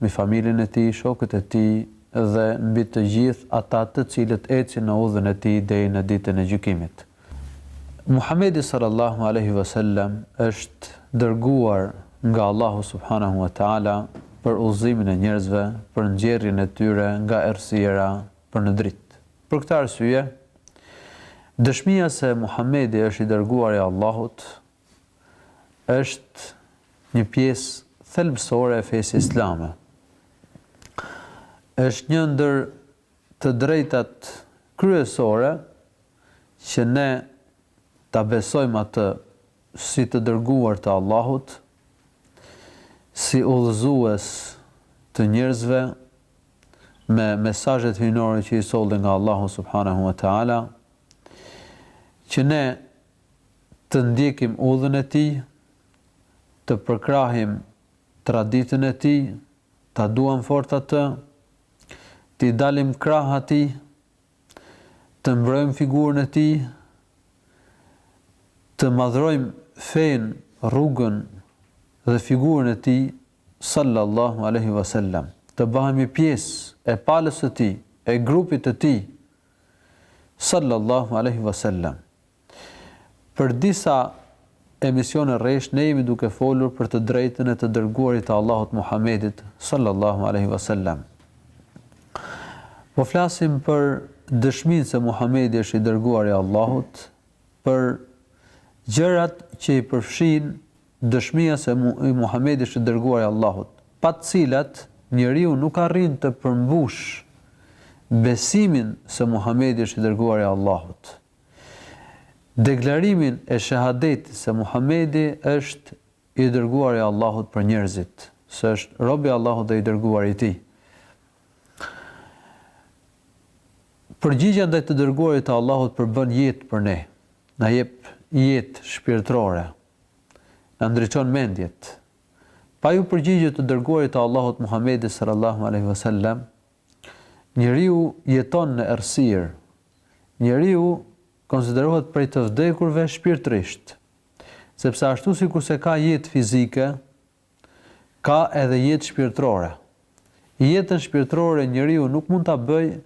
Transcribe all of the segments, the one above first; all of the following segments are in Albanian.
mbi familjen e tij, shokët e tij dhe mbi të gjithë ata të cilët ecin në udhën e tij deri në Ditën e Gjykimit. Muhamedi sallallahu alejhi ve sellem është dërguar nga Allahu subhanehu ve teala për udhëzimin e njerëzve, për nxjerrjen e tyre nga errësira për në dritë. Për këtë arsye, dëshmia se Muhamedi është i dërguari i Allahut është një pjesë thelbësore e fesë islame. Është një ndër të drejtat kryesore që ne ta besojmë atë si të dërguar të Allahut, si udhëzues të njerëzve me mesazhet hyjnore që i solli nga Allahu subhanehu ve teala, që ne të ndjekim udhën e tij, të përkrahim traditën e tij, ta duam fort atë, t'i dalim krah atij, të mbrojmë figurën e tij, të madhrojmë fenë, rrugën dhe figurën e tij, sallallahu alejhi ve sellem, të bahemi pjesë e palës së tij, e grupit të tij, sallallahu alejhi ve sellem. Për disa emisione rresht ne jemi duke folur për të drejtën e të Dërguarit të Allahut Muhammedit, sallallahu alejhi ve sellem. Po flasim për dëshminë se Muhammedi është i Dërguari i Allahut, për gjërat që i përfshin dëshmia se Muhamedi është i dërguari i Allahut, pa të cilat njeriu nuk arrin të përmbushë besimin se Muhamedi është i dërguari i Allahut. Deklarimin e shahadetit se Muhamedi është i dërguari i Allahut për njerëzit, se është rob i Allahut dhe i dërguari i Tij. Përgjigja ndaj të dërguarit të Allahut përbën jetë për ne, na jep jetë shpirtërore, na ndriçon mendjet. Pa iu përgjigjë të dërguarit të Allahut Muhammedit sallallahu alejhi ve sellem, njeriu jeton në errësirë. Njeriu konsiderohet prej të vdekurve shpirtërisht, sepse ashtu sikurse ka jetë fizike, Ka edhe jetë shpirtërore. Jetën shpirtërore njeriu nuk mund ta bëjë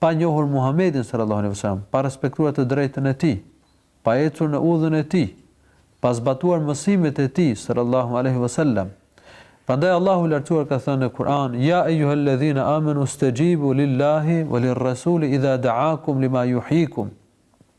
pa njohur Muhamedin sallallahu alejhi ve sellem, pa respektuar të drejtën e tij, pa ecur në udhën e tij, pa zbatuar mësimet e tij sallallahu alejhi ve sellem. Prandaj Allahu i Lartësuar ka thënë në Kur'an, Ja ejuhelledhina amenu stexhibu lillahi wa lirrasuli idha da'akum lima juhjikum.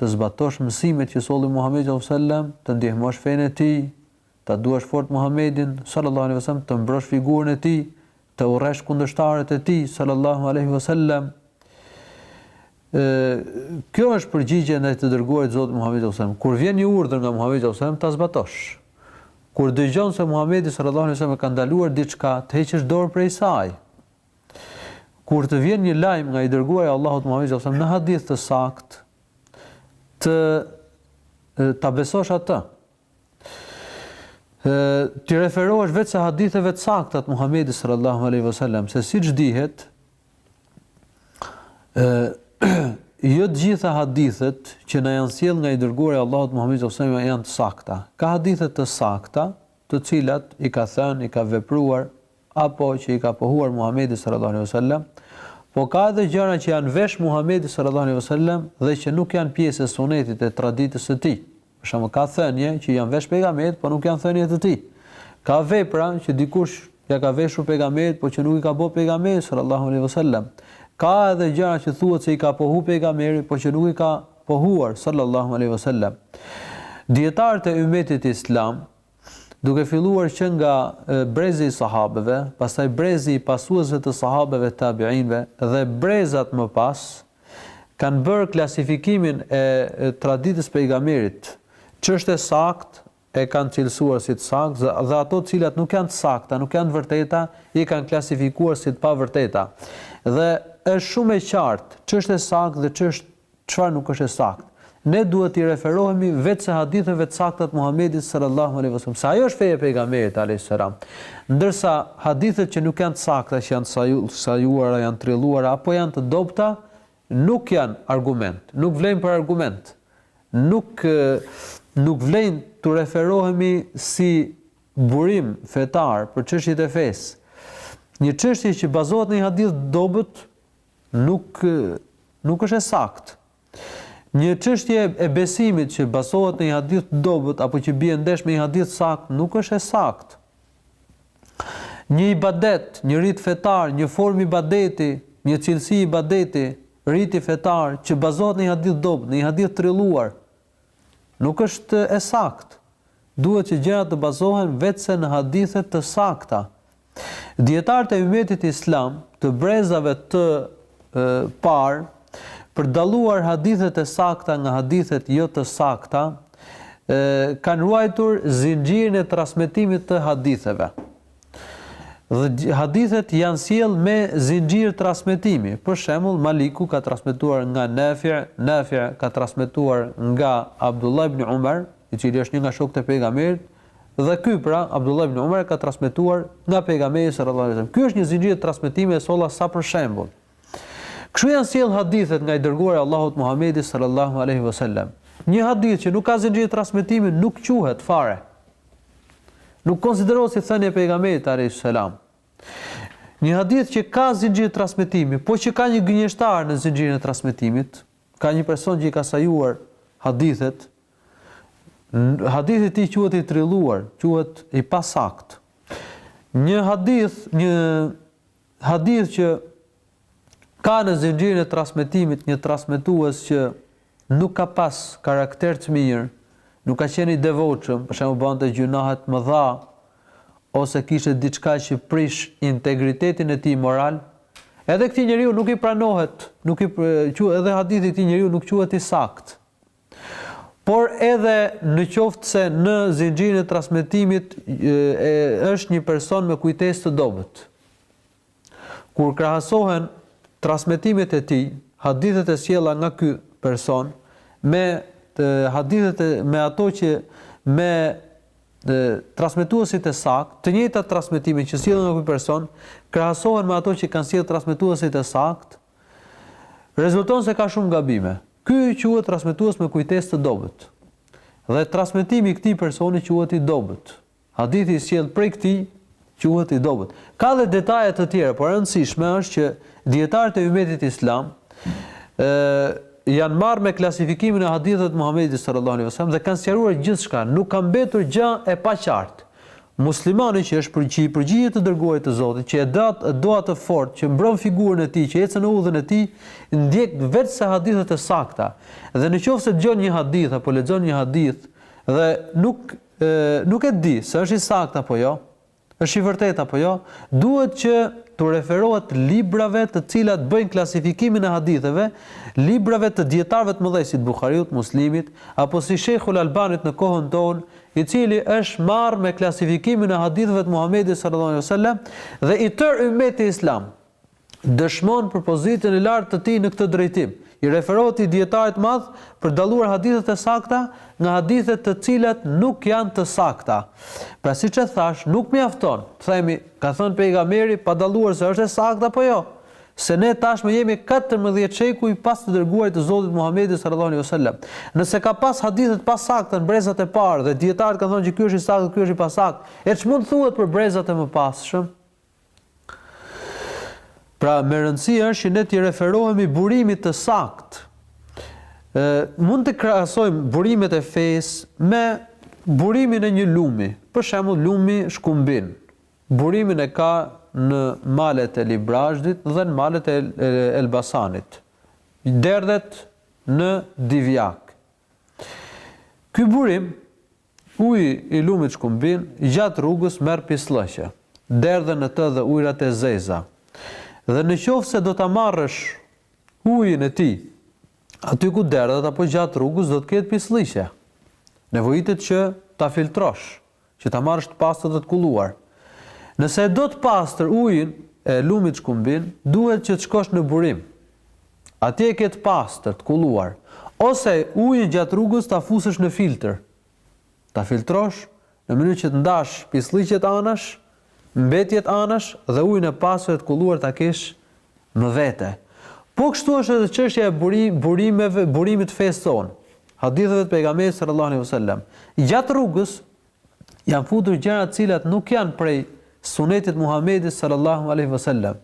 të zbatosh mësimet që solli Muhamedi sallallahu alejhi ve sellem, të ndihmosh fenë e tij, ta duash fort Muhamedin sallallahu alejhi ve sellem, të mbrosh figurën e tij, të urresh kundërshtarët e tij sallallahu alejhi ve sellem. Kjo është përgjigjja ndaj të dërguarit të Zotit Muhamedi sallallahu alejhi ve sellem. Kur vjen një urdhër nga Muhamedi sallallahu alejhi ve sellem, ta zbatosh. Kur dëgjon se Muhamedi sallallahu alejhi ve sellem ka ndaluar diçka, të heqësh dorë prej saj. Kur të vjen një lajm nga i dërguari i Allahut Muhamedi sallallahu alaihi wasallam në hadith të saktë, të ta besosh atë. Ë t'i referohesh veçse haditheve të sakta të Muhamedit sallallahu alaihi wasallam, se siç dihet, ë jo të gjitha hadithet që na janë sjellë nga i dërguari i Allahut Muhamedi sallallahu alaihi wasallam janë të sakta. Ka hadithe të sakta, të cilat i ka thënë, i ka vepruar apo që i ka pohuar Muhamedi sallallahu alejhi ve sellem, po ka edhe gjëra që i janë vesh Muhamedit sallallahu alejhi ve sellem dhe që nuk janë pjesë e sunetit e traditës së tij. Për shembull, ka thënie që i janë vesh pejgamberit, por nuk janë thënie të tij. Ka vepra që dikush ia ka veshur pejgamberit, por që nuk i ka bë pejgamberi sallallahu alejhi ve sellem. Ka edhe gjëra që thuhet se i ka pohu pejgamberi, por që nuk i ka pohuar sallallahu alejhi ve sellem. Dijetarët e ummetit islam Duke filluar që nga brezi i sahabeve, pastaj brezi i pasuesve të sahabeve tabiinëve dhe brezat më pas, kanë bërë klasifikimin e traditës së pejgamberit, ç'është e saktë e kanë cilësuar si të saktë dhe ato të cilat nuk janë të sakta, nuk janë të vërteta, i kanë klasifikuar si të pavërteta. Dhe është shumë e qartë ç'është e saktë dhe ç'është Çfarë nuk është e saktë? Ne duhet t'i referohemi veçse haditheve të sakta të Muhamedit sallallahu alejhi ve sellem, se ajo është feja e Pejgamberit alejhi selam. Ndërsa hadithet që nuk janë të sakta, që janë të sajuara, janë të trilluara apo janë të dobëta, nuk janë argument, nuk vlejnë për argument. Nuk nuk vlejnë t'u referohemi si burim fetar për çështjet e fesë. Një çështje që bazohet në një hadith të dobët, Nuk nuk është e saktë. Një çështje e besimit që bazohet në një hadith të dobët apo që bie ndesh me një hadith të saktë, nuk është e saktë. Një ibadet, një rit fetar, një formë ibadeti, një cilësi ibadeti, riti fetar që bazohet në një hadith të dobët, në një hadith të trilluar, Nuk është e saktë. Duhet që gjërat të bazohen veçse në hadithe të sakta. Dijetarët e Ymmetit Islam, të brezave të parë, për të dalluar hadithet e sakta nga hadithet jo të sakta, kanë ruajtur zinxhirin e transmetimit të haditheve. Dhe hadithet janë sjellë me zinxhir transmetimi. Për shembull, Maliku ka transmetuar nga Nafi', Nafi' ka transmetuar nga Abdullah ibn Umar, i cili është një nga shokët e pejgamberit, dhe ky pra Abdullah ibn Umar ka transmetuar nga pejgamberi sallallahu alajhi wasallam. Ky është një zinxhir transmetimi e solla sa për shembull. Kështu janë sjellë hadithet nga i dërguari i Allahut Muhamedi sallallahu alaihi wasallam. Një hadith që nuk ka zinxhir transmetimi nuk quhet fare. Nuk konsiderohet si thënie e pejgamberit alaihi salam. Një hadith që ka zinxhir transmetimi, po që ka një gënjeshtar në zinxhirin e transmetimit, ka një person që i ka sajuar hadithet. Hadithi i tij quhet i trilluar, quhet i pasaktë. Një hadith, një Hadith që ka në zinxhirin e transmetimit një transmetues që nuk ka pas karakter të mirë, nuk ka qenë i devotshëm, për shembull bante gjynahe të mëdha ose kishte diçka që prish integritetin e tij moral, edhe këtij njeriu nuk i pranohet, nuk i edhe hadithi i këtij njeriu nuk quhet i saktë. Por edhe në qoftë se në zinxhirin e transmetimit është një person me kujtesë të dobët. Kur krahasohen transmetimet e tij, hadithet e sjella nga ky person me hadithet me ato që me transmetuesit e saktë, të njëjtat transmetime që sillen nga ky person krahasohen me ato që kanë sjellë transmetuesit e saktë, Rezulton se ka shumë gabime. Ky quhet transmetues me kujtesë të dobët. Dhe transmetimi i këtij personi quhet i dobët. Hadithi i sjellë prej këtij quhet i dobët. Ka dhe detaje të tjera, por e rëndësishme është që dijetarët e ummetit islam ë janë marrë me klasifikimin e haditheve të Muhamedit sallallahu alaihi wasallam dhe kanë sqaruar gjithçka, nuk ka mbetur gjë e paqartë. Muslimani që është që i përgjigjet të dërguarit të Zotit, që e do atë fort, që mbron figurën e tij, që ecën në udhën e tij, ndjek veçse hadithet e sakta. Dhe në qoftë se dëgjon një hadith apo lexon një hadith dhe nuk e, nuk e di se është i saktë apo jo, është i vërtetë apo jo, duhet që t'u referohet librave të cilat bëjnë klasifikimin e haditheve, librave të dijetarëve të mëdhenj si Buhariut, Muslimit, apo si Sheikhul Albanit në kohën tonë, i cili është marrë me klasifikimin e haditheve të Muhamedit sallallahu alaihi wasallam dhe i tërë ymmeti islam, dëshmon për pozitën e lartë të tij në këtë drejtim. I referohet dijetarit të madh për dalluar hadithet e sakta nga hadithet të cilat nuk janë të sakta. Pra siç e thashë, nuk mjafton, themi, ka thënë pejgamberi pa dalluar se është e saktë apo jo. se ne tashmë jemi katërmbëdhjetë shekuj pas të dërguarit të Zotit Muhamedit sallallahu alaihi wasallam. Nëse ka pas hadithe të pasakta në brezat e parë dhe dijetarët kanë thënë që ky është i saktë, ky është i pasaktë, e ç'mund thuhet për brezat e mëpasshëm? Pra, me rëndësi është që ne t'i referohemi burimit të saktë. Ë mund të krahasojmë burimet e fesë me burimin e një lumi, për shembull lumi Shkumbin. Burimin e ka në malet e Librazhdit dhe në malet e Elbasanit. Derdhet në Divjakë. Ky burim, uji i lumit Shkumbin, gjatë rrugës merr pislliqe. Derdhen në të dhe ujërat e zeza. Dhe në qoftë se do ta marrësh ujin e tij aty ku derdhet apo gjatë rrugës do të ketë pislliqe. Nevojitet që ta filtrosh. Që ta marrësh të pastër dhe të kulluar. Nëse e do të pastër ujin e lumit Shkumbin, duhet që të shkosh në burim. Atje e ke të pastër, të kulluar. Ose ujin gjatë rrugës ta fusësh në filtër. Ta filtrosh në mënyrë që të ndash pislliqet anash mbetjet anash dhe ujin e pastër e të kulluar ta kesh më vete. Po kështu është edhe çështja e burimit, burimeve, burimit të fesë sonë, haditheve të pejgamberit sallallahu alaihi wasallam. Gjatë rrugës janë futur gjëra të cilat nuk janë prej sunetit Muhamedit sallallahu alaihi wasallam.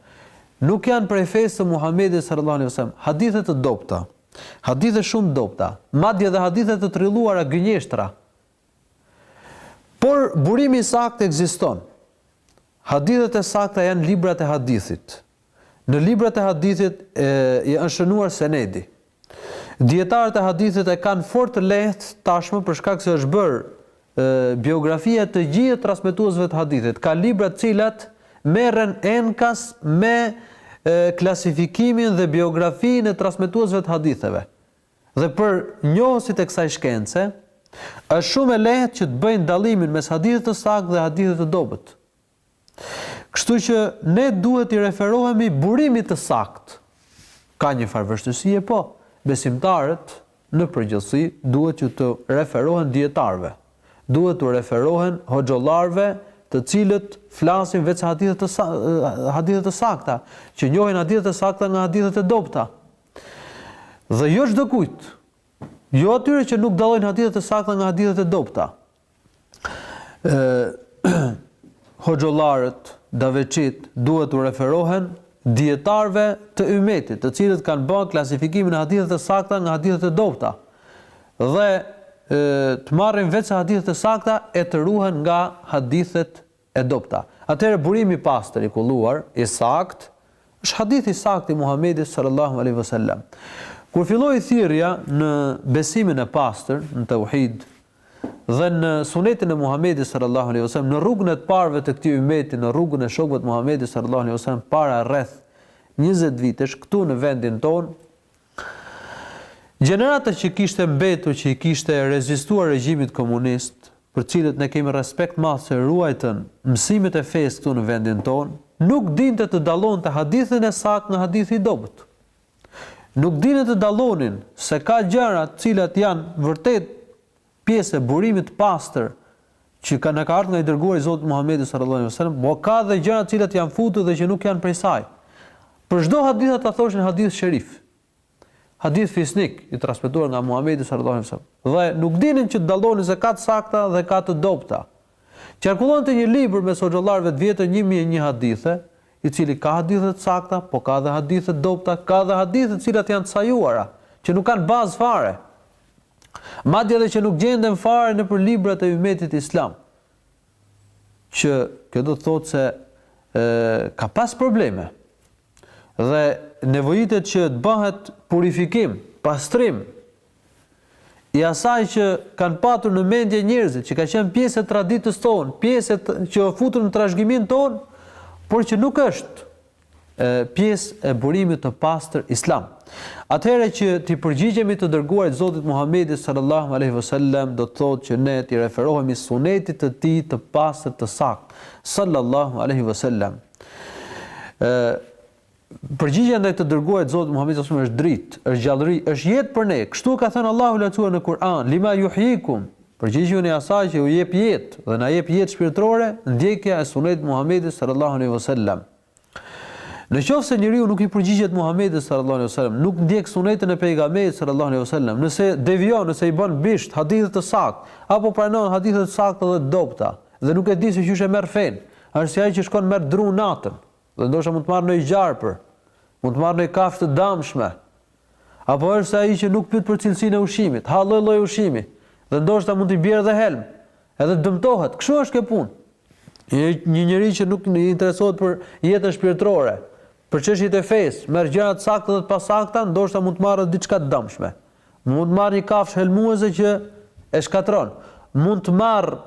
Nuk janë prej fesë së Muhamedit sallallahu alaihi wasallam. Hadithe të dobta. Hadithe shumë të dobta. Madje edhe hadithe të trilluara gënjeshtra Por burimi i saktë ekziston. Hadithet e sakta janë librat e hadithit. Në librat e hadithit është shënuar senedi. Dijetarët e hadithit e kanë fort të lehtë tashmë për shkak se është bërë biografia e të gjithë transmetuesve të hadithit. Ka libra të cilat merren enkas me klasifikimin dhe biografinë e transmetuesve të haditheve. Dhe për njohësit e kësaj shkence, është shumë e lehtë që të bëjnë dallimin mes hadithit të saktë dhe hadithit të dobët. Kështu që ne duhet t'i referohemi burimit të saktë. Ka një farë vështirësie, po, besimtarët në përgjithësi duhet që t'u referohen dijetarëve. Duhet t'u referohen hoxhollarëve të cilët flasin veçse hadithe të hadithe të sakta, që njohin hadithet e sakta nga hadithet e dobëta. Dhe jo çdokujt. Jo atyre që nuk dallojnë hadithet e sakta nga hadithet e dobëta. Ë hoxhollarët, daveçitë duhet t'u referohen dijetarëve të ymetit, të cilët kanë ban klasifikimin e hadithet e sakta nga hadithet e dobëta. Dhe të marrin veçse hadithet e sakta e të ruhen nga hadithet E dobta. Atëherë burimi i pastër, i kulluar, i saktë, është hadithi i saktë i Muhamedit sallallahu alejhi ve sellem. Kur filloi thirrja në besimin e pastër, në tauhid, dhe në sunetin e Muhamedit sallallahu alejhi ve sellem, në rrugën e të parëve të këtij ymeti, në rrugën e shokëve të Muhamedit sallallahu alejhi ve sellem para rreth njëzet vitesh këtu në vendin tonë, Gjenerata që kishte mbetur që i kishte rezistuar regjimit komunist, për të cilët ne kemi respekt të madh që ruajtën mësimet e fesë këtu në vendin tonë, nuk dinte të dallonte hadithin e saktë nga hadithi i dobët. Nuk dinte të dallonin se ka gjëra të cilat janë vërtet Pjesë e burimit të pastër që ka na ka ardhur nga i dërguari i Zotit Muhamedi sallallahu alejhi ve sellem, po ka dhe gjëra të cilat janë futur dhe që nuk janë prej saj. Për çdo hadith ata thoshin hadith sherif. Hadith fisnik i transmetuar nga Muhamedi sallallahu alejhi ve sellem. Dhe nuk dinin që të dallonin se ka të sakta dhe ka të dobëta. Qarkullonte një libër mes hoxhallarëve të vjetër një mijë e një hadithe, i cili ka hadithe të sakta, po ka dhe hadithe të dobëta, ka dhe hadithe të cilat janë të sajuara, që nuk kanë bazë fare. Madje edhe që nuk gjenden fare nëpër librat e Ymetit Islam. Që kjo do të thotë se e, ka pas probleme. Dhe nevojitet që të bëhet purifikim, pastrim i asaj që kanë patur në mendje njerëzit, që ka qenë pjesë e traditës tonë, pjesë që u futur në trashëgiminë tonë, por që nuk është pjesë e burimit të pastër islam. Atëherë që t'i përgjigjemi të dërguarit Zotit Muhamedit sallallahu alaihi wasallam do të thotë që ne t'i referohemi sunetit të tij të pastër të saktë sallallahu alaihi wasallam. Ë përgjigja ndaj të dërguarit Zotit Muhamedi sallallahu alaihi wasallam është dritë, është gjallëri, është jetë për ne. Kështu ka thënë Allahu i lartësuar në Kur'an, lima yuhyikum Përgjigjuni asaj që u jep jetë dhe na jep jetë shpirtërore, ndjekja e Sunetit të Muhamedit sallallahu alejhi ve sellem. Në qoftë se njeriu nuk i përgjigjet Muhamedit sallallahu alejhi ve sellem, nuk ndjek Sunetin e Pejgamberit sallallahu alejhi ve sellem, nëse devijon, nëse i bën bisht hadithit të saktë, apo pranon hadithe të sakta dhe të dobëta, dhe nuk e di se qysh e merr fenë, është si ai që shkon merr dru natën, Dhe ndoshta mund të marrë ndonjë gjarpër, mund të marrë ndonjë kafshë të dëmshme. Apo është si ai që nuk pyet për cilësinë e ushqimit, ha lloj-lloj ushqimi dhe ndoshta mund t'i bjerë edhe helm, edhe dëmtohet. Kështu është kjo punë. Një një njeri që nuk i interesohet për jetën shpirtërore, për çështjet e fesë, merr gjëra të sakta dhe të pasakta, ndoshta mund të marrë diçka të dëmshme. Mund të marrë një kafshë helmuese që e shkatërron. Mund të marrë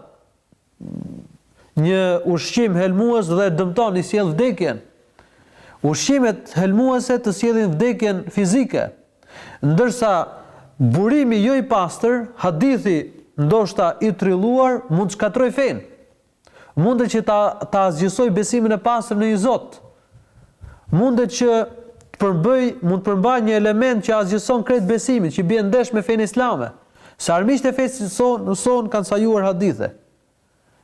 një ushqim helmues dhe dëmton i sjell vdekjen. Ushqimet helmuese të sjellin vdekjen fizike. Ndërsa burimi jo i pastër, hadithi ndoshta i trilluar mund të shkatërrojë fenë. Mundet që ta ta asgjësojë besimin e pastër në një Zot. Mundet që të përbëjë, mund të përmbajë një element që asgjëson krejt besimin, që bie ndesh me fenë islame. Se armiqtë e fesë sonë, sonë kanë sajuar hadithe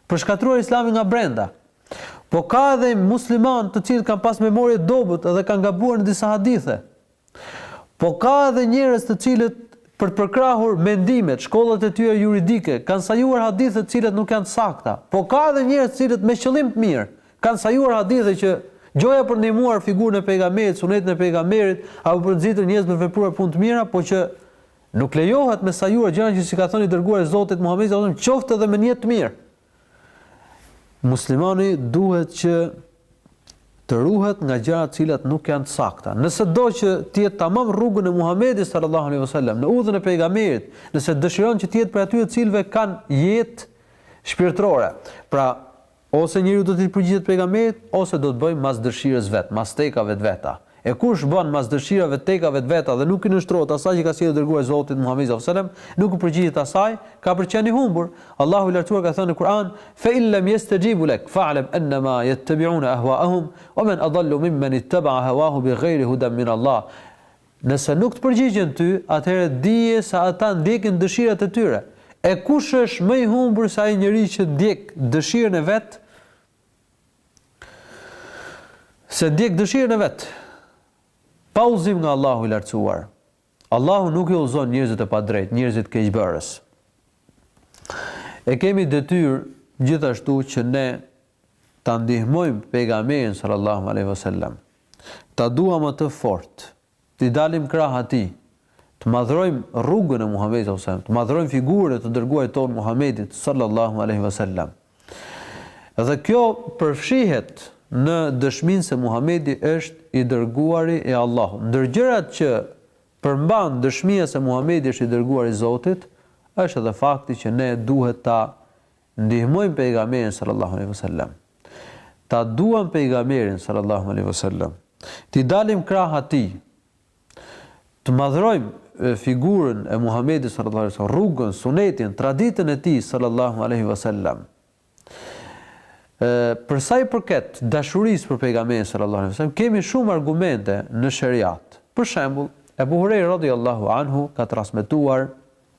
për shkatërruar islamin nga brenda. Po ka edhe muslimanë të cilët kanë pas memorje të dobët dhe kanë gabuar në disa hadithe. Po ka edhe njerëz të cilët për të përkrahur mendimet, shkollat e tyre juridike, kanë sajuar hadithe të cilat nuk janë të sakta. Po ka edhe njerëz të cilët me qëllim të mirë kanë sajuar hadithe që gjoja për ndihmuar figurën e pejgamberit, sunetin e pejgamberit, apo për nxitur njerëz për të vepruar punë të mira, po që nuk lejohet me sajuar gjëra që s'i ka thënë i dërguari i Zotit Muhamedi sallallahu alajhi wasallam, qoftë edhe me nijet të mirë. Muslimani duhet që të ruhet nga gjërat të cilat nuk janë të sakta. Nëse do që të jetë tamam rrugën e Muhamedit sallallahu alaihi wasallam, në udhën e pejgamberit, nëse dëshiron që të jetë prej atyre të cilëve kanë jetë shpirtërore. Pra, ose njeriu do t'i përgjigjet pejgamberit, ose do të bëjë mas dëshirës vet, mas tekave të veta. E kush bën mas dëshirave të tekave të veta dhe nuk i nënshtrohet asaj që ka sjellë i Dërguari i Zotit, Muhamedi sallallahu alejhi ve sellem, nuk i përgjigjet asaj, ka për të qenë i humbur. Allahu i Lartësuar ka thënë në Kur'an, Fe in lem jestexhibu lek, fe'lem ennema jettebi'une ehwa'ehum, wa men adallu mimmen itteba'a hewahu bighejri huden min Allah. Nëse nuk të përgjigjen ty, atëherë dije se ata ndjekin dëshirat e tyre. E kush është më i humbur se ai njeri që ndjek dëshirën e vet, Se ndjek dëshirën e vet, pa udhëzim nga Allahu i Lartësuar. Allahu nuk i udhëzon njerëzit e padrejtë, njerëzit keqbërës. E kemi detyrë gjithashtu që ne ta ndihmojmë pejgamberin sallallahu alaihi wasallam. Ta duam atë fort, T'i dalim krah atij, të madhërojmë rrugën e Muhamedit sallallahu alejhi ve sellem, të madhërojmë figurën e të dërguarit tonë Muhamedit sallallahu alejhi ve sellem. Dhe kjo përfshihet në dëshminë se Muhamedi është i dërguari i Allahut. Ndër gjërat që përmban dëshmia se Muhamedi është i dërguari i Zotit, është edhe fakti që ne duhet ta ndihmojmë pejgamberin sallallahu alejhi ve sellem ta duam pejgamberin sallallahu alejhi ve sellem t'i dalim krah atij të madhërojmë figurën e Muhamedit sallallahu alejhi ve sellem rrugën sunetin traditën e tij sallallahu alejhi ve sellem për sa i përket dashurisë për pejgamberin sallallahu alejhi ve sellem kemi shumë argumente në sheriat për shembull Ebu Hurajra radhiyallahu anhu ka transmetuar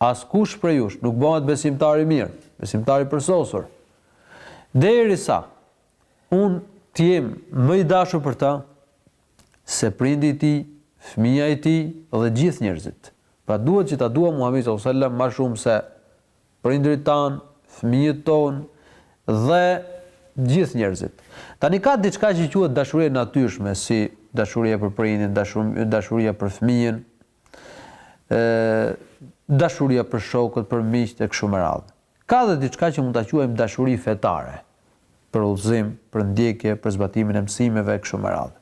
Askush prej jush nuk bëhet besimtar i mirë, besimtar i përsosur, derisa unë të jem më i dashur për të se prindi i tij, fëmija i tij dhe gjithë njerëzit. Pra duhet që ta duam Muhamedin sallallahu alaihi wasallam më shumë se prindërit tanë, fëmijët tonë dhe gjithë njerëzit. Tani ka diçka që quhet dashuri e natyrshme, si dashuria për prindin, dashuria për fëmijën, ë dashuria për shokët, për miqtë e kështu me radhë. Ka dhe diçka që mund ta quajmë dashuri fetare, për udhëzim, për ndjekje, për zbatimin e mësimeve e kështu me radhë.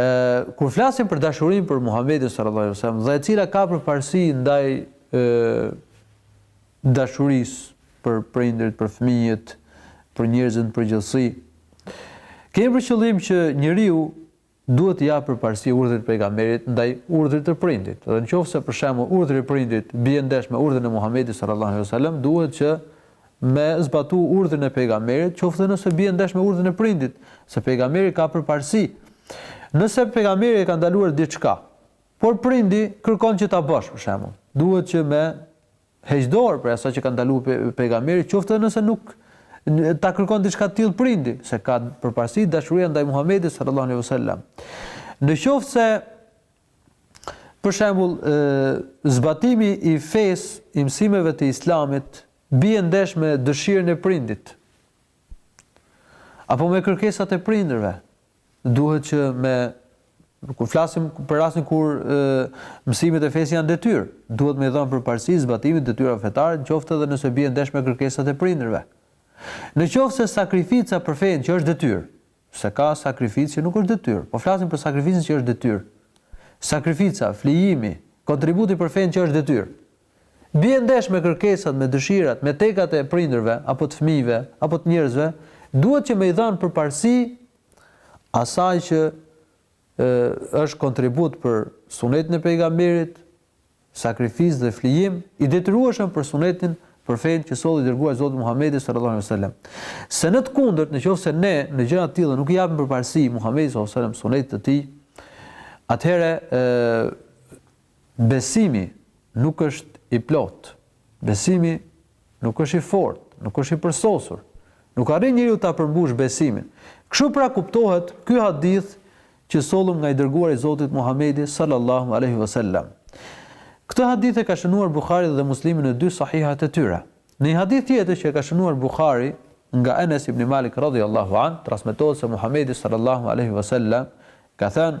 ë kur flasim për dashurinë për Muhamedin sallallahu alaihi wasallam, dhe e cila ka përparësi ndaj ë dashurisë për prindërit, për fëmijët, për njerëzit në përgjithësi, kemi për qëllim që njeriu duhet t'i japë përparësi urdhrit të pejgamberit ndaj urdhrit të prindit, dhe në qoftë se për shembull urdhri i prindit bie ndesh me urdhrin e Muhamedit sallallahu alejhi ve selem duhet që me zbatu urdhrin e pejgamberit qoftë dhe nëse bie ndesh me urdhrin e prindit, se pejgamberi ka përparësi. Nëse pejgamberi e ka ndaluar diçka, por prindi kërkon që ta bësh për shembull, duhet që me Heq dorë prej asaj që ka ndaluar Pejgamberi, qoftë edhe nëse nuk ta kërkon diçka të tillë prindi, se ka përparësi dashuria ndaj Muhamedit sallallahu alejhi wasallam. Në qoftë se për shembull zbatimi i fesë, i mësimeve të Islamit bie ndesh me dëshirën e prindit apo me kërkesat e prindërve, Duhet që me kur flasim për rastin kur e, mësimet e fesë janë detyrë, duhet me dhënë përparësi zbatimit të detyrave fetare, qoftë edhe nëse bie ndesh me kërkesat e prindërve. Në qoftë se sakrifica për fenë që është detyrë, se ka sakrificë që nuk është detyrë, po flasim për sakrificën që është detyrë. Sakrifica, flijimi, kontributi për fenë që është detyrë. bie ndesh me kërkesat, me dëshirat, me tekat e prindërve apo të fëmijëve apo të njerëzve, duhet që me i dhanë përparësi asaj që është kontribut për Sunetin e Pejgamberit, sakrificë dhe flijim i detyrueshëm për Sunetin për fenë që solli i dërguari i Zotit Muhamedi sallallahu alaihi wasallam. Se në të kundërt, në qoftë se ne në gjëra të tilla nuk i japim përparësi Muhamedit sallallahu alaihi wasallam sunetit të tij, atëherë Besimi nuk është i plotë. Besimi nuk është i fortë, nuk është i përsosur. Nuk arrin njeriu ta përmbushë besimin. Kështu pra kuptohet ky hadith që sollëm nga i dërguari i Zotit Muhamedi sallallahu alejhi ve sellem. Këtë hadith e ka shënuar Buhariu dhe Muslimi në dy sahihat e tyre. Në një hadith tjetër që e ka shënuar Buhari nga Enes ibn Malik radhiyallahu an, transmetohet se Muhamedi sallallahu alejhi ve sellem ka thënë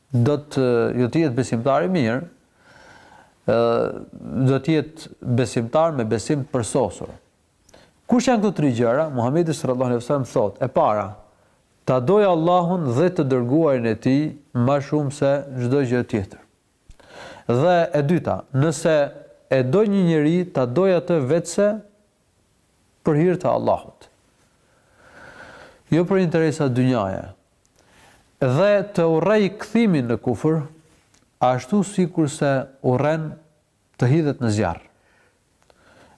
Do të jetë besimtar i mirë, ë do të jetë besimtar me besim të përsosur. Kush janë këto tri gjëra? Muhamedi sallallahu alaihi wasallam thotë, e para, ta dojë Allahun dhe të dërguarin e tij më shumë se çdo gjë tjetër. Dhe e dyta, nëse e do një njeri, ta dojë atë veçse për hir të Allahut. Jo për interesa dynjaje. Dhe të urrej kthimin në kufër, ashtu sikurse urren të hidhet në zjarr.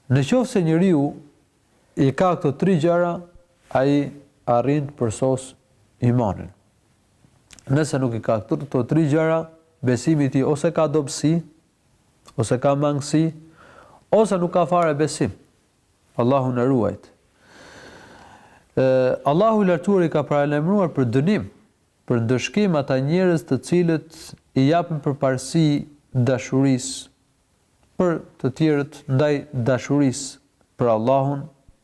Në qoftë se njeriu i ka këto tri gjëra, ai arrin të përsosë imanin. Nëse nuk i ka këto tri gjëra, besimi i tij ose ka dobësi, ose ka mangësi, ose nuk ka fare besim. Allahu na ruajt. Allahu i lartuar i ka paralajmëruar për dënim, për ndëshkim ata njerëz të cilët i japin përparësi dashurisë për të tjerët ndaj dashurisë për Allahun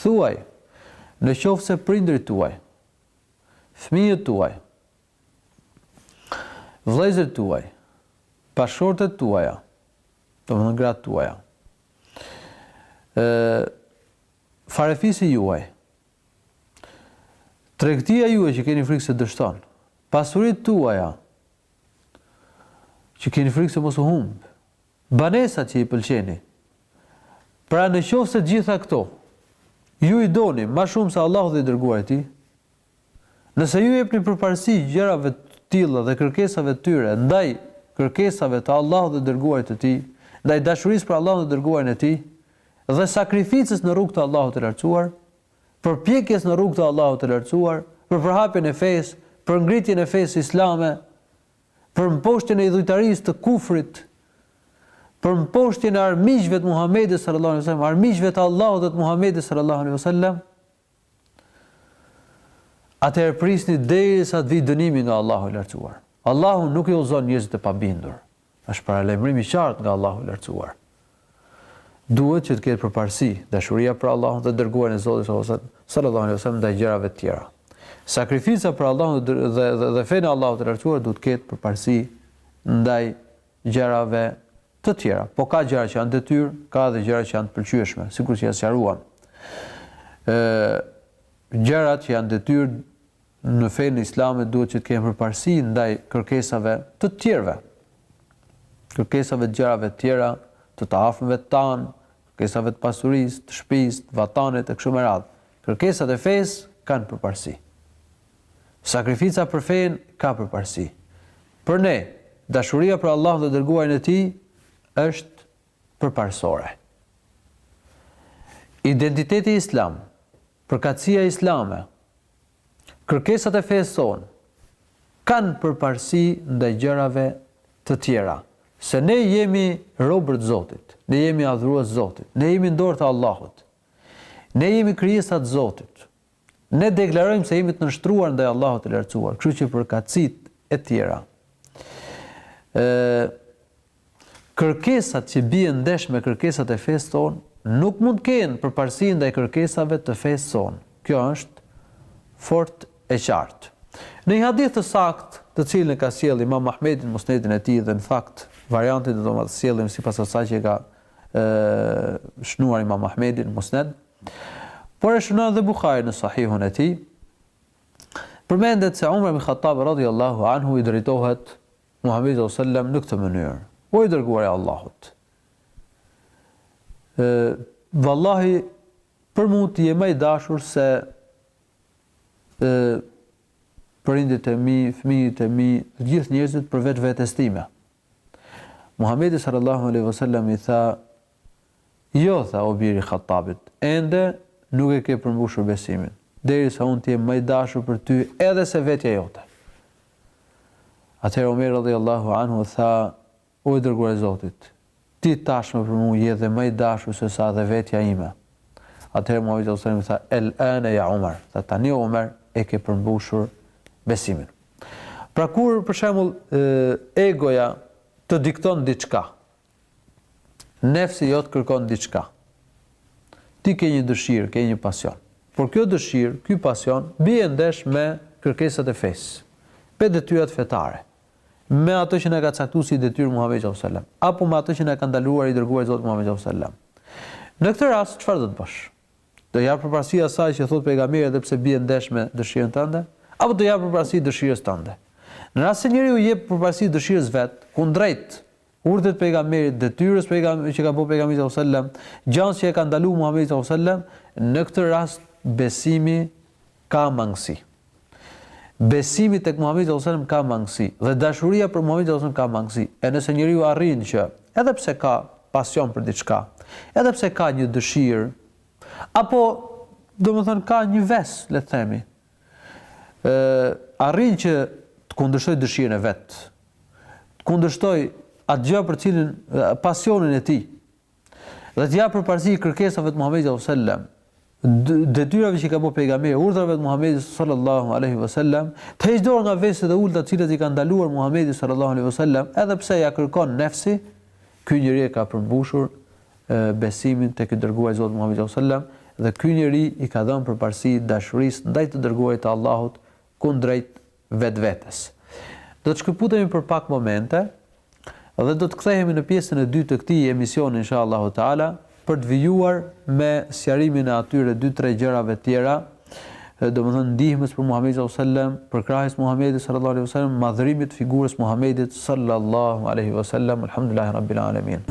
Thuaj, Në qoftë se prindërit tuaj, fëmijët tuaj, vëllezërit tuaj, bashkëshortet tuaja, domethënë gratë tuaja, ë farefisi juaj, tregtia juaj që keni frikë se dështon, pasuritë tuaja, që keni frikë se mos u humb, Banesat që i pëlqeni. Pra në qoftë se të gjitha këto ju i doni ma shumë se Allahu dhe i dërguari i tij, nëse ju jepni përparësi gjërave të tilla dhe kërkesave të tyre ndaj kërkesave të Allahut dhe dërguarit të tij, ndaj dashurisë për Allahun dhe dërguarin e tij dhe sakrificës në rrugë të Allahut të lartësuar, përpjekjes në rrugë të Allahut të lartësuar, për përhapjen e fesë, për ngritjen e fesë islame, për mposhtjen e idhujtarisë të kufrit, për mposhtjen e armiqve të Muhamedit sallallahu alaihi wasallam, armiqve të Allahut dhe të Muhamedit sallallahu alaihi wasallam. Atëherë prisni derisa të vijë dënimi nga Allahu i lartësuar. Allahu nuk i udhëzon njerëzit e pabindur. Është paralajmërim i qartë nga Allahu i lartësuar. Duhet që të ketë përparësi, dashuria për Allahun dhe Dërguarin e Zotit sallallahu alejhi ve sellem ndaj gjërave të tjera. Sakrifica për Allahun dhe dhe dhe fenë e Allahut të Lartësuar duhet të ketë përparësi ndaj gjërave të tjera. Po ka gjëra që janë detyrë, ka edhe gjëra që janë të pëlqyeshme, sikur që ja sqaruam. Ë gjërat që janë detyrë Në fenë islame duhet që të kenë përparësi ndaj kërkesave të tjerëve, kërkesave të gjërave të tjera, të të afërmve tanë, kërkesave të pasurisë, të shtëpisë, të vatanit e kështu me radhë. Kërkesat e fesë kanë përparësi. Sakrifica për fenë ka përparësi. Për ne, dashuria për Allah dhe dërguarin e tij është përparësore. Identiteti islam, përkatësia islame, Kërkesat e fesë tonë kanë përparësi ndaj gjërave të tjera, se ne jemi robër të Zotit, ne jemi adhurues të Zotit, ne jemi në dorë të Allahut, ne jemi krijesa të Zotit, ne deklarojmë se jemi të nënshtruar ndaj Allahut të Lartësuar, kështu që përkatësitë e tjera. Ë Kërkesat që bien ndesh me kërkesat e fesë tonë nuk mund të kenë përparësi ndaj kërkesave të fesë tonë. Kjo është fort e qartë. Në një hadith të saktë, të cilin e ka sjellë Imam Ahmedi në Musnedin e tij dhe në fakt variantin do ta sjellim sipas asaj që e ka shënuar Imam Ahmedi në Musned, por e shënon edhe Buhari në Sahihun e tij. Përmendet se Umar ibn Khattab radhiyallahu anhu i drejtohet Muhamedit sallallahu alejhi ve sellem në këtë mënyrë: O i Dërguari i Allahut! Vallahi, për mua ti je më i dashur se prindit e mi, fëmijët e mi, të gjithë njerëzit përveç vetes time. Muhamedi sallallahu alejhi ve sellem i tha: Jo, tha o biri Khattabit, ende nuk e ke përmbushur besimin, derisa unë të jem më i dashur për ty edhe se vetja jote. Atëherë Omeri radhijallâhu anhu tha, O i Dërguari i Zotit! Ti tashmë për mua je dhe më i dashur se sa dhe vetja ime. Atëherë Muhamedi sallallahu alejhi ve sellem tha, El-âne ya Omar, tha, Tani o Omer, e ke përmbushur besimin. Pra kur, për shembull, egoja të dikton diçka, Nefsi jot kërkon diçka. Ti ke një dëshirë, ke një pasion. Por kjo dëshirë, ky pasion bie ndesh me kërkesat e fesë, me detyrat fetare, me atë që na ka caktuar si detyrë Muhamedi sallallahu alejhi ve selam, apo me atë që na ka ndaluar i dërguari i Zotit Muhamedi sallallahu alejhi ve selam. Në këtë rast çfarë do të bësh? Do japësh përparësi asaj që thotë pejgamberi edhe pse bie ndesh me dëshirën tënde, apo do japësh përparësi dëshirës tënde? Në rast se njeriu i jep përparësi dëshirës vet, kundrejt Urdhët pejgamberit, detyrës pejgamberit që ka bo pejgamberit sallallahu alaihi wasallam, gjanë që e ka ndalu Muhamedi sallallahu alaihi wasallam, në këtë rast besimi ka mangësi. Besimi tek Muhamedi sallallahu alaihi wasallam ka mangësi dhe dashuria për Muhamedi sallallahu alaihi wasallam ka mangësi. E nëse njeriu arrin që edhe pse ka pasion për diçka, edhe pse ka një dëshirë, apo domethënë ka një ves, le të themi, e, arrin që të kundërshtojë dëshirën e vet, të kundërshtojë atë gjë për cilin pasionin e tij dhe të japë përparësi kërkesave të Muhamedit sallallahu alaihi wasallam detyrave që ka bërë pejgamberi urdhrave të Muhamedit sallallahu alaihi wasallam të heqë dorë nga veset e ulta të cilat i ka ndaluar Muhamedi sallallahu alaihi wasallam edhe pse ia kërkon nefsi ky njeri e ka përmbushur besimin tek i dërguari i Zotit Muhamedi sallallahu alaihi wasallam dhe ky njeri i ka dhënë përparësi dashurisë ndaj të dërguarit të Allahut kundrejt vetvetes. Do të shkëputemi për pak momente dhe do të kthehemi në pjesën e dytë të këtij emisioni inshallahu teala për të vijuar me sqarimin e atyre dy tre gjërave të tjera, domethënë ndihmës për Muhamedin sallallahu alaihi wasallam, përkrahjes Muhamedit sallallahu alaihi wasallam, madhërimit të figurës Muhamedit sallallahu alaihi wasallam. Alhamdulillah rabbil alamin.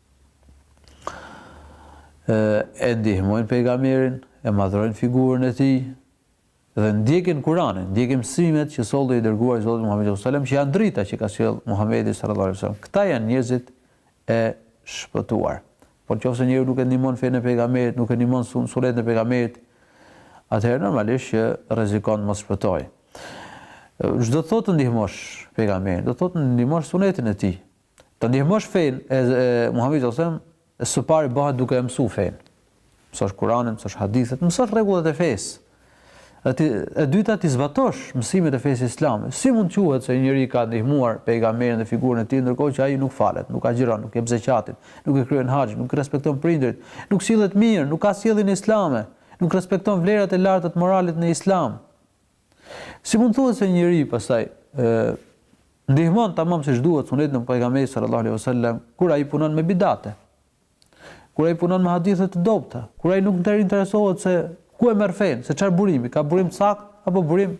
e ndihmojnë pejgamberin, e madhrojnë figurën e tij dhe ndjekin Kur'anin, ndjekin mësimet që solli i dërguari i Zotit Muhamedi sallallahu alajhi wasallam, që janë drita që ka sjellë Muhamedi sallallahu alajhi wasallam. Këta janë njerëzit e shpëtuar. Por nëse njeriu nuk e ndihmon fenë e pejgamberit, nuk e ndihmon sunetin e pejgamberit, atëherë normalisht që rrezikon të mos shpëtojë. Ç'do të thotë të ndihmosh pejgamberin, do të thotë të ndihmosh sunetin e tij. Të ndihmosh fenë e, e Muhamedit sallallahu alajhi wasallam, së pari bëhet duke e mësuar fenë. Mësosh Kur'anin, mësosh hadithet, mësosh rregullat e fesë. E, ti, e dyta t'i zbatosh mësimet e fesë islame. Si mund të quhet se një njeri ka ndihmuar pejgamberin dhe figurën e tij ndërkohë që ai nuk falet, nuk agjëron, nuk jep zekatin, nuk e kryen haxhin, nuk respekton prindërit, nuk sillet mirë, nuk ka sjelljen islame, nuk respekton vlerat e larta të moralit në islam. Si mund të thuhet se një njeri pastaj ë ndihmon tamam siç duhet sunetin e pejgamberit sallallahu alaihi wasallam kur ai punon me bidate? Kur ai punon me hadithe të dobta, kur ai nuk ndër interesohet se ku e merr fenë, se çfarë burimi, ka burim të saktë apo burim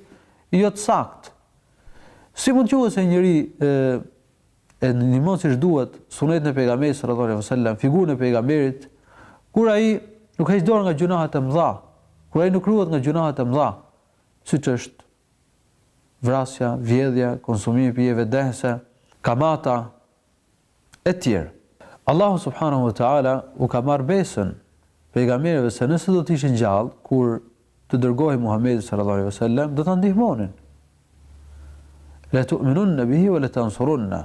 jo të saktë. Si mund të thuhet se një njeri ë e ndihmon siç duhet sunetin e pejgamberit sallallahu alejhi ve sellem, figurën e pejgamberit, kur ai nuk heq dorë nga gjynahet e mëdha, kur ai nuk ruhet nga gjynahet e mëdha, siç është vrasja, vjedhja, konsumimi i pijeve dehëse, kamata e të tjera. Allahu subhanahu wa taala u ka marrë besën pejgamberëve se nëse do të ishin gjallë kur të dërgohej Muhamedi sallallahu alaihi wasallam do ta ndihmonin. La tu'minun nabihi wa la tansurunna.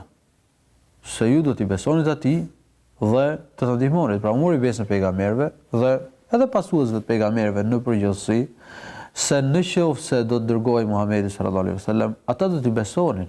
Se ju do t'i besonit atij dhe do ta ndihmonit. Pra mori besën pejgamberëve dhe edhe pasuesve të pejgamberëve në përgjithësi se në qoftë se do të dërgohej Muhamedi sallallahu alaihi wasallam, ata do t'i besonin.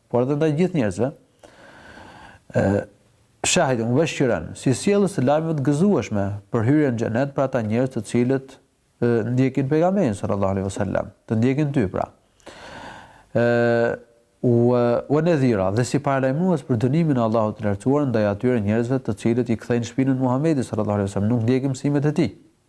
por edhe ndaj gjithë njerëzve, shahiden ue mubashiran, si sjellës të lajmeve të gëzueshme për hyrjen në xhenet për ata njerëz të cilët ndjekin pejgamberin sallallahu alaihi wasallam, të ndjekin ty pra. ë u u nedhira dhe si paralajmërues për dënimin e Allahut të lartësuar ndaj atyre njerëzve të cilët i kthejnë shpinën Muhamedit sallallahu alaihi wasallam, nuk ndjekin mësimet e tij.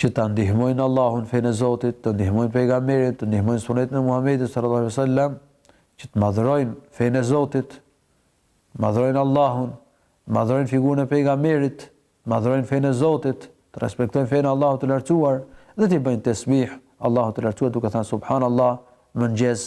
që ta ndihmojnë Allahun fenë e Zotit, ta ndihmojnë pejgamberin, ta ndihmojnë sunetin e Muhamedit sallallahu alaihi wasallam, që të madhrojnë fenë e Zotit, madhrojnë Allahun, madhrojnë figurën e pejgamberit, madhrojnë fenë e Zotit, të respektojnë fenë e Allahut të lartësuar dhe t'i bëjnë tesbih Allahut të lartësuar duke thënë subhanallah mëngjes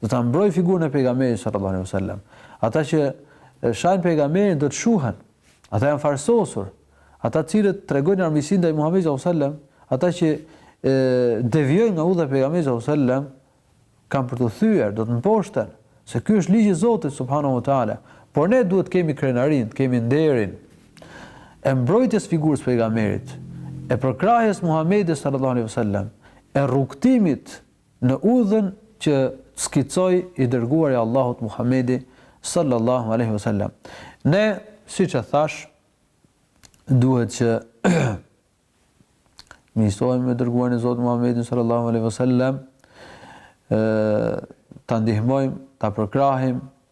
Do ta mbrojë figurën e pejgamberit sallallahu alaihi wasallam. Ata që shajnë pejgamberin do të shuhen. Ata janë farsosur. Ata të cilët tregojnë armiqësi ndaj Muhamedit sallallahu alaihi wasallam, ata që devijojnë nga udha e pejgamberit sallallahu alaihi wasallam kanë për t'u thyer, do të mposhten, se ky është ligji i Zotit subhanahu wa taala. Por ne duhet të kemi krenarinë, të kemi nderin e mbrojtjes figurës pejgamberit, e përkrahjes Muhamedit sallallahu alaihi wasallam, e rrugëtimit Në udhën që skicoi i Dërguari i Allahut Muhamedi, sallallahu alejhi ve selam, ne, siç e thashë, duhet që të miqësohemi me Dërguarin e Zotit Muhamedin, sallallahu alejhi ve selam, ta ndihmojmë, ta përkrahim,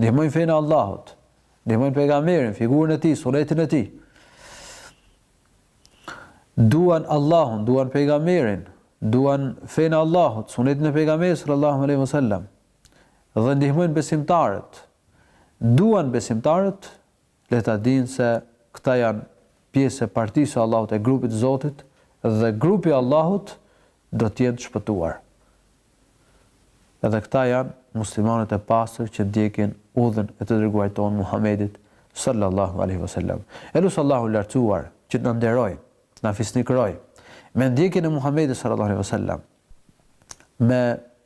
Ndihmojnë fenë e Allahut, ndihmojnë pejgamberin, figurën e tij, sunetin e tij. Duan Allahun, duan pejgamberin, duan fenë e Allahut, sunetin e pejgamberit sallallahu alaihi wasallam. Dhe ndihmojnë besimtarët. Duan besimtarët, Le ta dinë se këta janë pjesë e partisë së Allahut e grupit të Zotit dhe grupi i Allahut do të jenë të shpëtuar. Edhe këta janë muslimanët e pastër që ndjekin udhën e të dërguarit tonë Muhamedit sallallahu alaihi wasallam. E lus Allahun e lartësuar që të na nderojë, të na fisnikërojë me ndjekjen e Muhamedit sallallahu alaihi wasallam. Me